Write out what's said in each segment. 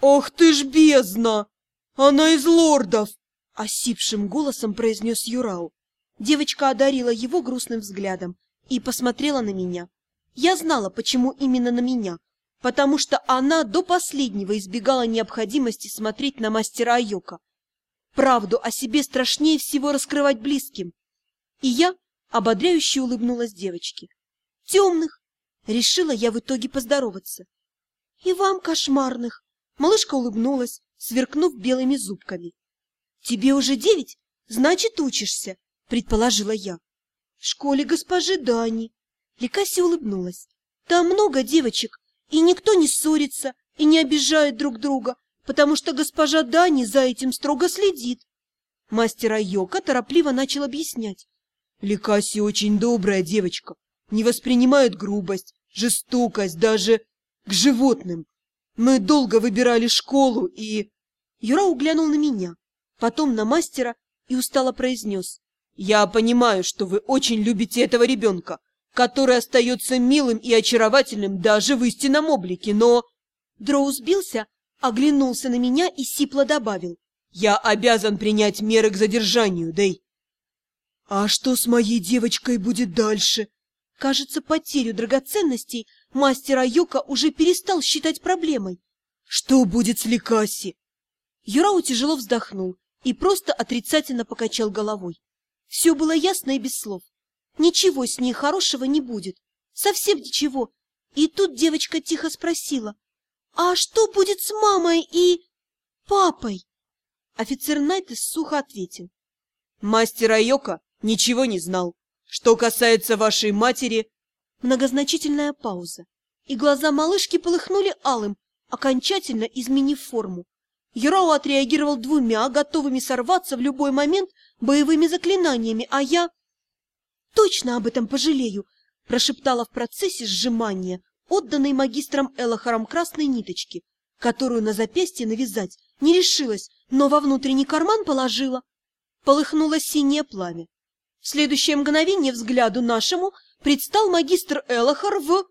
Ох ты ж бездна! Она из лордов! Осипшим голосом произнес Юрау. Девочка одарила его грустным взглядом и посмотрела на меня. Я знала, почему именно на меня, потому что она до последнего избегала необходимости смотреть на мастера Айока. Правду о себе страшнее всего раскрывать близким. И я ободряюще улыбнулась девочке. «Темных!» — решила я в итоге поздороваться. «И вам кошмарных!» — малышка улыбнулась, сверкнув белыми зубками. «Тебе уже девять? Значит, учишься!» — предположила я. «В школе госпожи Дани!» Ликаси улыбнулась. «Там много девочек, и никто не ссорится и не обижает друг друга, потому что госпожа Дани за этим строго следит». Мастер Айока торопливо начал объяснять. Ликаси очень добрая девочка, не воспринимает грубость, жестокость даже к животным. Мы долго выбирали школу и... Юра углянул на меня, потом на мастера и устало произнес. Я понимаю, что вы очень любите этого ребенка, который остается милым и очаровательным даже в истинном облике, но... Дроу сбился, оглянулся на меня и сипло добавил. Я обязан принять меры к задержанию, Дэй. А что с моей девочкой будет дальше? Кажется, потерю драгоценностей мастер Айока уже перестал считать проблемой. Что будет с Ликаси? Юрау тяжело вздохнул и просто отрицательно покачал головой. Все было ясно и без слов. Ничего с ней хорошего не будет. Совсем ничего. И тут девочка тихо спросила. «А что будет с мамой и... папой?» Офицер Найтес сухо ответил. «Мастер Айока ничего не знал. Что касается вашей матери...» Многозначительная пауза, и глаза малышки полыхнули алым, окончательно изменив форму. Яроу отреагировал двумя, готовыми сорваться в любой момент боевыми заклинаниями, а я... «Точно об этом пожалею!» — прошептала в процессе сжимания, отданной магистром Элохором красной ниточки, которую на запястье навязать не решилась, но во внутренний карман положила. Полыхнуло синее пламя. В следующее мгновение взгляду нашему предстал магистр Элохор в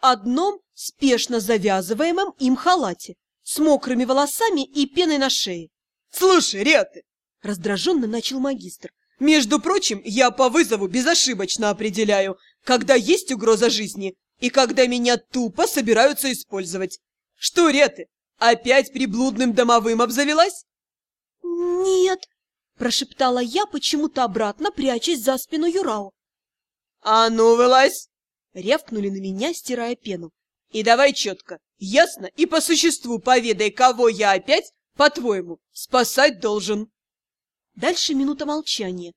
одном спешно завязываемом им халате, с мокрыми волосами и пеной на шее. — Слушай, Реты! — раздраженно начал магистр. — Между прочим, я по вызову безошибочно определяю, когда есть угроза жизни и когда меня тупо собираются использовать. Что, Реты, опять приблудным домовым обзавелась? — Нет, Прошептала я почему-то обратно, прячась за спину Юрау. «А ну, вылазь!» Рявкнули на меня, стирая пену. «И давай четко, ясно и по существу поведай, кого я опять, по-твоему, спасать должен!» Дальше минута молчания,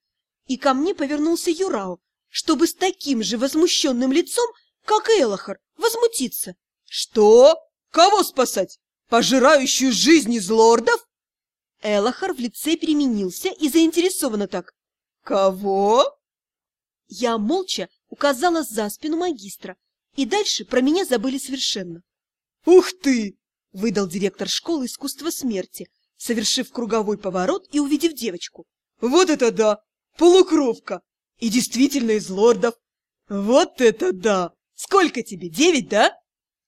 и ко мне повернулся Юрау, чтобы с таким же возмущенным лицом, как Элохар, возмутиться. «Что? Кого спасать? Пожирающую жизнь из лордов?» Элохар в лице переменился и заинтересованно так. «Кого?» Я молча указала за спину магистра, и дальше про меня забыли совершенно. «Ух ты!» — выдал директор школы искусства смерти, совершив круговой поворот и увидев девочку. «Вот это да! Полукровка! И действительно из лордов! Вот это да! Сколько тебе, девять, да?»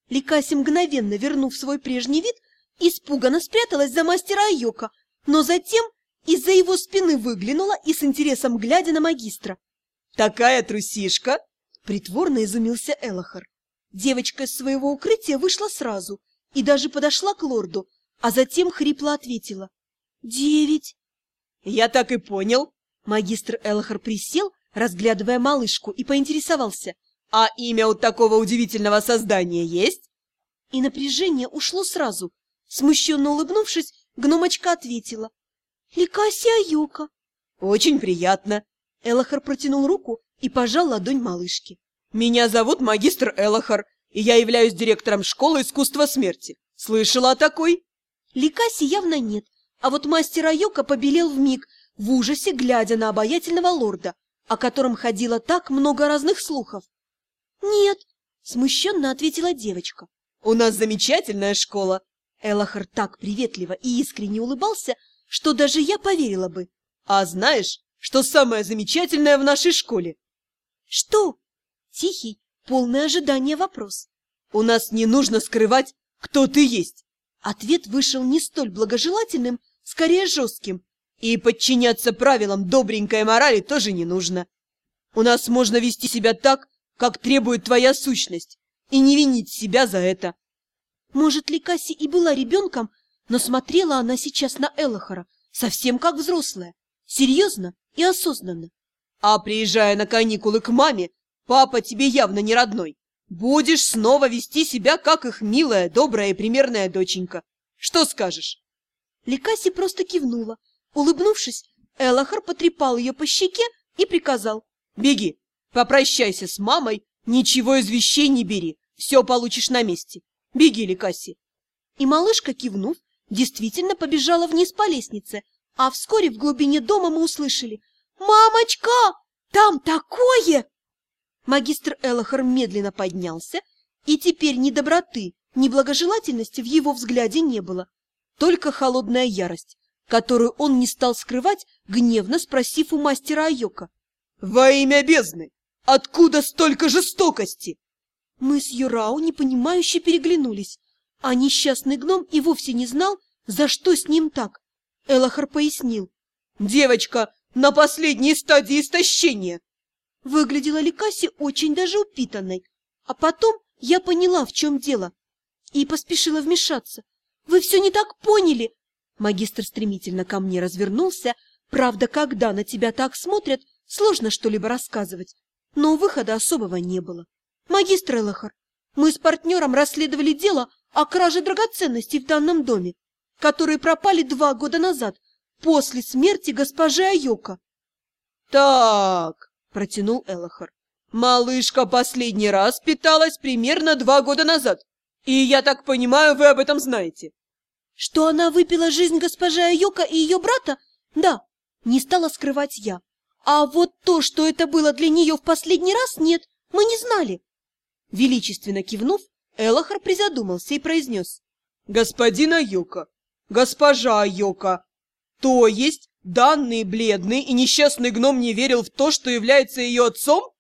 Ликаси, мгновенно вернув свой прежний вид, испуганно спряталась за мастера Айока, но затем из-за его спины выглянула и с интересом глядя на магистра. «Такая трусишка!» — притворно изумился Элохар. Девочка из своего укрытия вышла сразу и даже подошла к лорду, а затем хрипло ответила. «Девять!» «Я так и понял!» Магистр Элохар присел, разглядывая малышку, и поинтересовался. «А имя у такого удивительного создания есть?» И напряжение ушло сразу. Смущенно улыбнувшись, Гномочка ответила. Ликаси Аюка. Очень приятно. Элохар протянул руку и пожал ладонь малышки. Меня зовут магистр Элохар, и я являюсь директором школы искусства смерти. Слышала о такой? Ликаси явно нет, а вот мастер Аюка побелел в миг, в ужасе глядя на обаятельного лорда, о котором ходило так много разных слухов. «Нет», — смущенно ответила девочка. «У нас замечательная школа, Элохар так приветливо и искренне улыбался, что даже я поверила бы. А знаешь, что самое замечательное в нашей школе? Что? Тихий, полное ожидание вопрос. У нас не нужно скрывать, кто ты есть. Ответ вышел не столь благожелательным, скорее жестким. И подчиняться правилам добренькой морали тоже не нужно. У нас можно вести себя так, как требует твоя сущность, и не винить себя за это. Может ли Касси и была ребенком, но смотрела она сейчас на Элохора совсем как взрослая, серьезно и осознанно. А приезжая на каникулы к маме, папа тебе явно не родной. Будешь снова вести себя, как их милая, добрая и примерная доченька. Что скажешь? Ликаси просто кивнула. Улыбнувшись, Элохор потрепал ее по щеке и приказал. Беги, попрощайся с мамой, ничего из вещей не бери, все получишь на месте. Беги, Ликаси. И малышка, кивнув, действительно побежала вниз по лестнице, а вскоре в глубине дома мы услышали «Мамочка, там такое!» Магистр Элохор медленно поднялся, и теперь ни доброты, ни благожелательности в его взгляде не было, только холодная ярость, которую он не стал скрывать, гневно спросив у мастера Айока. «Во имя бездны! Откуда столько жестокости?» Мы с Юрао непонимающе переглянулись, а несчастный гном и вовсе не знал, за что с ним так. Элохар пояснил. «Девочка на последней стадии истощения!» Выглядела ли Касси очень даже упитанной. А потом я поняла, в чем дело, и поспешила вмешаться. «Вы все не так поняли!» Магистр стремительно ко мне развернулся. Правда, когда на тебя так смотрят, сложно что-либо рассказывать. Но выхода особого не было. «Магистр Элохар, мы с партнером расследовали дело о краже драгоценностей в данном доме, которые пропали два года назад, после смерти госпожи Айока. «Так», — протянул Элохар, — «малышка последний раз питалась примерно два года назад, и, я так понимаю, вы об этом знаете». «Что она выпила жизнь госпожи Айока и ее брата? Да, не стала скрывать я. А вот то, что это было для нее в последний раз, нет, мы не знали». Величественно кивнув, Элохар призадумался и произнес. «Господин Айока, госпожа Айока, то есть данный бледный и несчастный гном не верил в то, что является ее отцом?»